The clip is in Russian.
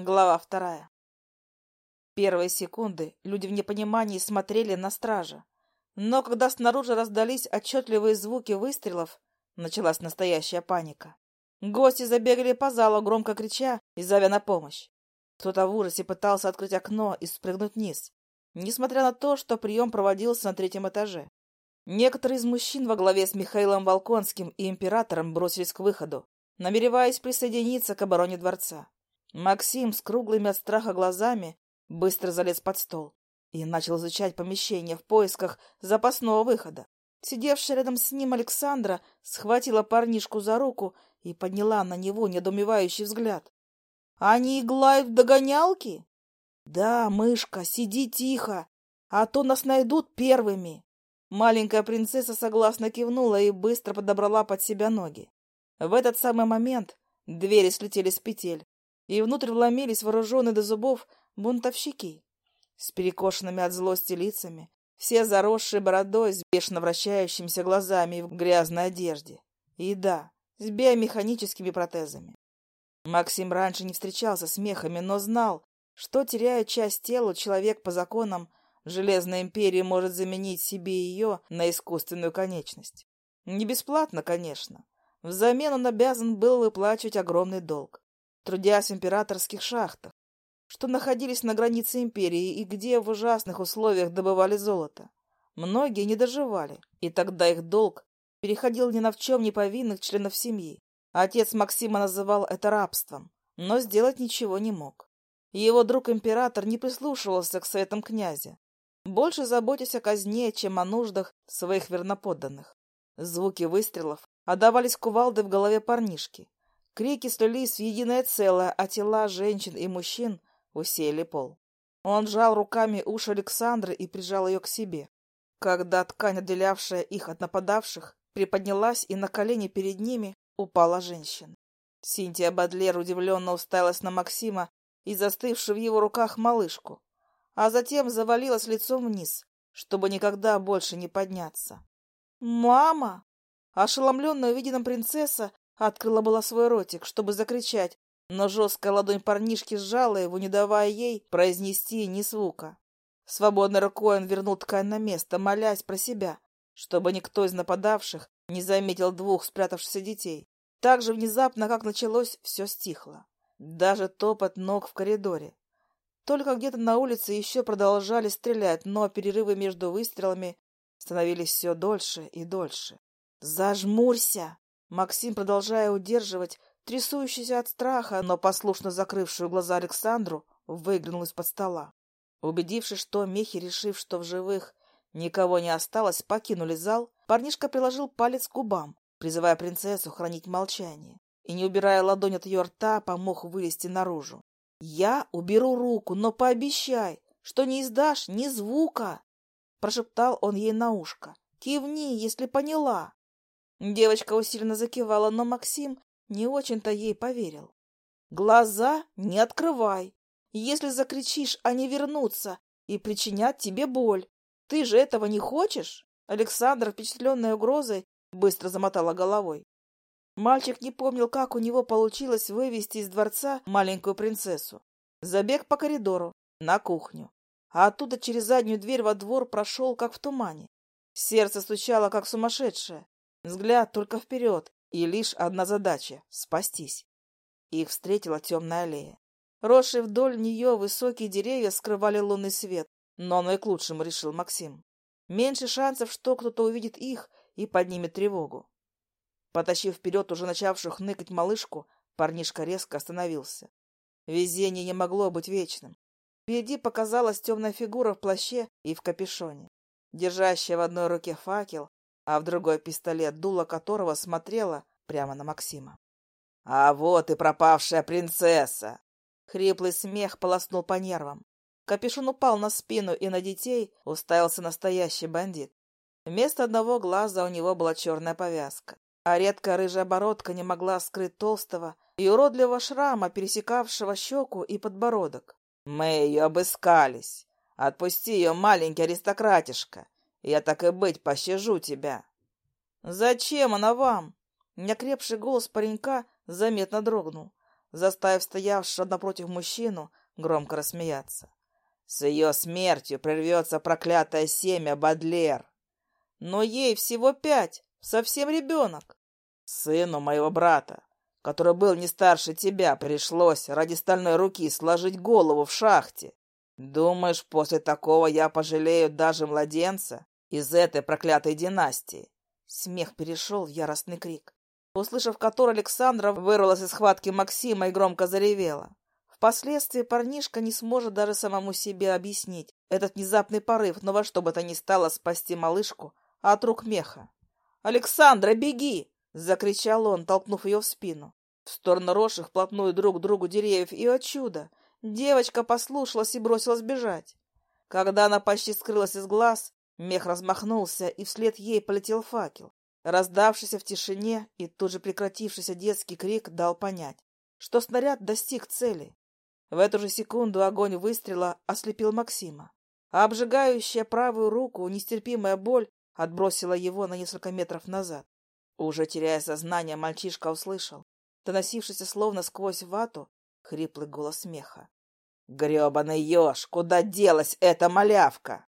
Глава вторая. Первые секунды люди в непонимании смотрели на стража. Но когда снаружи раздались отчетливые звуки выстрелов, началась настоящая паника. Гости забегали по залу, громко крича и зовя на помощь. Кто-то в ужасе пытался открыть окно и спрыгнуть вниз, несмотря на то, что прием проводился на третьем этаже. Некоторые из мужчин во главе с Михаилом Волконским и императором бросились к выходу, намереваясь присоединиться к обороне дворца. Максим с круглыми от страха глазами быстро залез под стол и начал изучать помещение в поисках запасного выхода. Сидевшая рядом с ним Александра схватила парнишку за руку и подняла на него недоумевающий взгляд. — Они иглают в догонялки? — Да, мышка, сиди тихо, а то нас найдут первыми. Маленькая принцесса согласно кивнула и быстро подобрала под себя ноги. В этот самый момент двери слетели с петель, и внутрь вломились вооруженные до зубов бунтовщики с перекошенными от злости лицами, все заросшие бородой, с бешено вращающимися глазами и в грязной одежде. И да, с биомеханическими протезами. Максим раньше не встречался с мехами, но знал, что, теряя часть тела, человек по законам Железной империи может заменить себе ее на искусственную конечность. Не бесплатно, конечно. Взамен он обязан был выплачивать огромный долг трудясь в императорских шахтах, что находились на границе империи и где в ужасных условиях добывали золото. Многие не доживали, и тогда их долг переходил ни на в чем не повинных членов семьи. Отец Максима называл это рабством, но сделать ничего не мог. Его друг-император не прислушивался к советам князя, больше заботясь о казне, чем о нуждах своих верноподданных. Звуки выстрелов отдавались кувалды в голове парнишки, Крики слились в единое целое, а тела женщин и мужчин усеяли пол. Он сжал руками уши Александры и прижал ее к себе. Когда ткань, отделявшая их от нападавших, приподнялась, и на колени перед ними упала женщина. Синтия Бадлер удивленно уставилась на Максима и застывшую в его руках малышку, а затем завалилась лицом вниз, чтобы никогда больше не подняться. «Мама!» Ошеломленная увиденным принцесса Открыла была свой ротик, чтобы закричать, но жесткая ладонь парнишки сжала его, не давая ей произнести ни звука. Свободной рукой он вернул ткань на место, молясь про себя, чтобы никто из нападавших не заметил двух спрятавшихся детей. Так же внезапно, как началось, все стихло. Даже топот ног в коридоре. Только где-то на улице еще продолжали стрелять, но перерывы между выстрелами становились все дольше и дольше. «Зажмурься!» Максим, продолжая удерживать трясущийся от страха, но послушно закрывшую глаза Александру, выглянул из-под стола. Убедившись, что мехи, решив, что в живых никого не осталось, покинули зал, парнишка приложил палец к губам, призывая принцессу хранить молчание, и, не убирая ладонь от ее рта, помог вылезти наружу. «Я уберу руку, но пообещай, что не издашь ни звука!» Прошептал он ей на ушко. «Кивни, если поняла!» Девочка усиленно закивала, но Максим не очень-то ей поверил. «Глаза не открывай. Если закричишь, они вернутся и причинят тебе боль. Ты же этого не хочешь?» Александр, впечатленная угрозой, быстро замотала головой. Мальчик не помнил, как у него получилось вывести из дворца маленькую принцессу. Забег по коридору, на кухню. А оттуда через заднюю дверь во двор прошел, как в тумане. Сердце стучало, как сумасшедшее. Взгляд только вперед, и лишь одна задача — спастись. Их встретила темная аллея. Росшие вдоль нее высокие деревья скрывали лунный свет, но оно и к лучшему, решил Максим. Меньше шансов, что кто-то увидит их и поднимет тревогу. Потащив вперед уже начавшую хныкать малышку, парнишка резко остановился. Везение не могло быть вечным. Впереди показалась темная фигура в плаще и в капюшоне. Держащая в одной руке факел, а в другой пистолет, дуло которого смотрела прямо на Максима. «А вот и пропавшая принцесса!» Хриплый смех полоснул по нервам. Капюшон упал на спину, и на детей уставился настоящий бандит. Вместо одного глаза у него была черная повязка, а редкая рыжая бородка не могла скрыть толстого и уродливого шрама, пересекавшего щеку и подбородок. «Мы ее обыскались. Отпусти ее, маленький аристократишка, я так и быть пощажу тебя. Зачем она вам? Неокрепший голос паренька заметно дрогнул. заставив стоявшего напротив мужчину громко рассмеяться. С ее смертью прервется проклятое семя Бадлер. Но ей всего пять, совсем ребенок. Сыну моего брата, который был не старше тебя, пришлось ради стальной руки сложить голову в шахте. Думаешь, после такого я пожалею даже младенца из этой проклятой династии? Смех перешел в яростный крик, услышав который Александра вырвалась из схватки Максима и громко заревела. Впоследствии парнишка не сможет даже самому себе объяснить этот внезапный порыв, но во что бы то ни стало спасти малышку от рук меха. «Александра, беги!» — закричал он, толкнув ее в спину. В сторону росших вплотную друг к другу деревьев, и, о чудо, девочка послушалась и бросилась бежать. Когда она почти скрылась из глаз, мех размахнулся, и вслед ей полетел факел. Раздавшийся в тишине и тут же прекратившийся детский крик дал понять, что снаряд достиг цели. В эту же секунду огонь выстрела ослепил Максима, а обжигающая правую руку нестерпимая боль отбросила его на несколько метров назад. Уже теряя сознание, мальчишка услышал, доносившийся словно сквозь вату, хриплый голос смеха. «Гребаный еж! Куда делась эта малявка?»